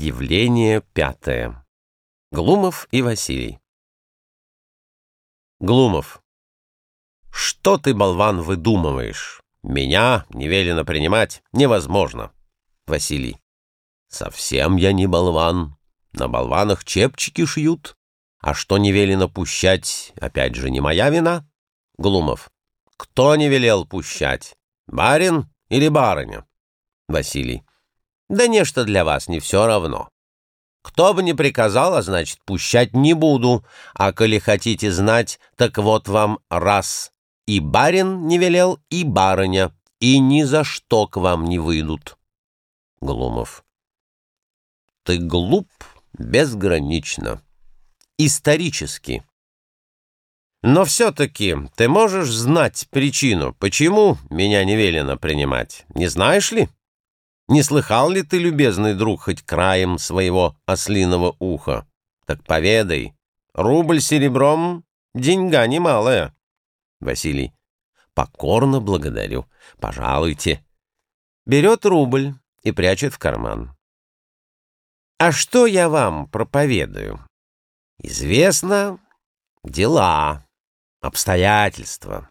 Явление пятое. Глумов и Василий. Глумов. Что ты, болван, выдумываешь? Меня не велено принимать невозможно. Василий. Совсем я не болван. На болванах чепчики шьют. А что не велено пущать, опять же, не моя вина? Глумов. Кто не велел пущать? Барин или барыня? Василий. Да нечто для вас не все равно. Кто бы ни приказал, а значит, пущать не буду, а коли хотите знать, так вот вам раз. И барин не велел, и барыня, и ни за что к вам не выйдут. Глумов. Ты глуп безгранично. Исторически. Но все-таки ты можешь знать причину, почему меня не велено принимать, не знаешь ли? Не слыхал ли ты, любезный друг, хоть краем своего ослиного уха? Так поведай, рубль серебром — деньга немалая. Василий. Покорно благодарю. Пожалуйте. Берет рубль и прячет в карман. А что я вам проповедую? Известно дела, обстоятельства.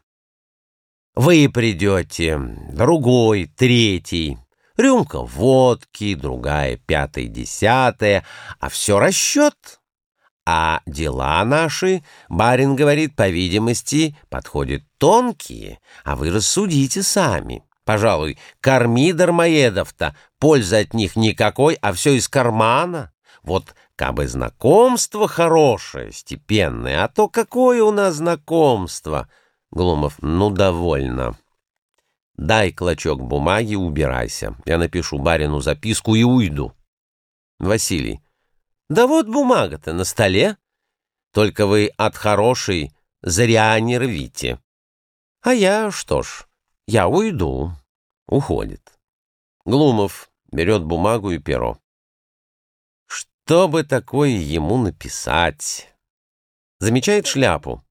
Вы придете, другой, третий, Рюмка водки, другая, пятая, десятая, а все расчет. А дела наши, барин говорит, по видимости, подходят тонкие, а вы рассудите сами. Пожалуй, корми дармоедов-то, пользы от них никакой, а все из кармана. Вот как бы знакомство хорошее, степенное, а то какое у нас знакомство? Глумов, ну, довольно. Дай клочок бумаги, убирайся. Я напишу барину записку и уйду. Василий. Да вот бумага-то на столе. Только вы от хорошей зря не рвите. А я, что ж, я уйду. Уходит. Глумов берет бумагу и перо. Что бы такое ему написать? Замечает шляпу.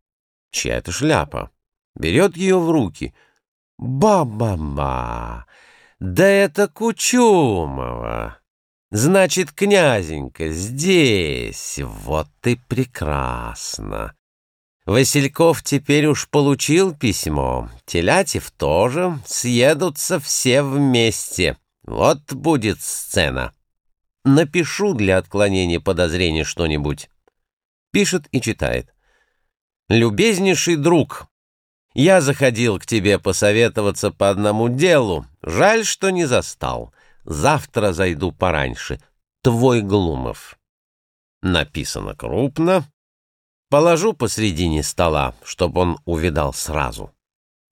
Чья это шляпа? Берет ее в руки — Ба-ба-ба! Да это Кучумова! Значит, князенька здесь, вот и прекрасно. Васильков теперь уж получил письмо, Телятев тоже, съедутся все вместе. Вот будет сцена. Напишу для отклонения подозрений что-нибудь. Пишет и читает. «Любезнейший друг, я заходил к тебе посоветоваться по одному делу. Жаль, что не застал. Завтра зайду пораньше. Твой Глумов. Написано крупно. Положу посредине стола, чтобы он увидал сразу.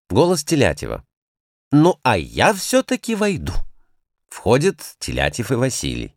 Голос Телятева. Ну, а я все-таки войду. Входят Телятев и Василий.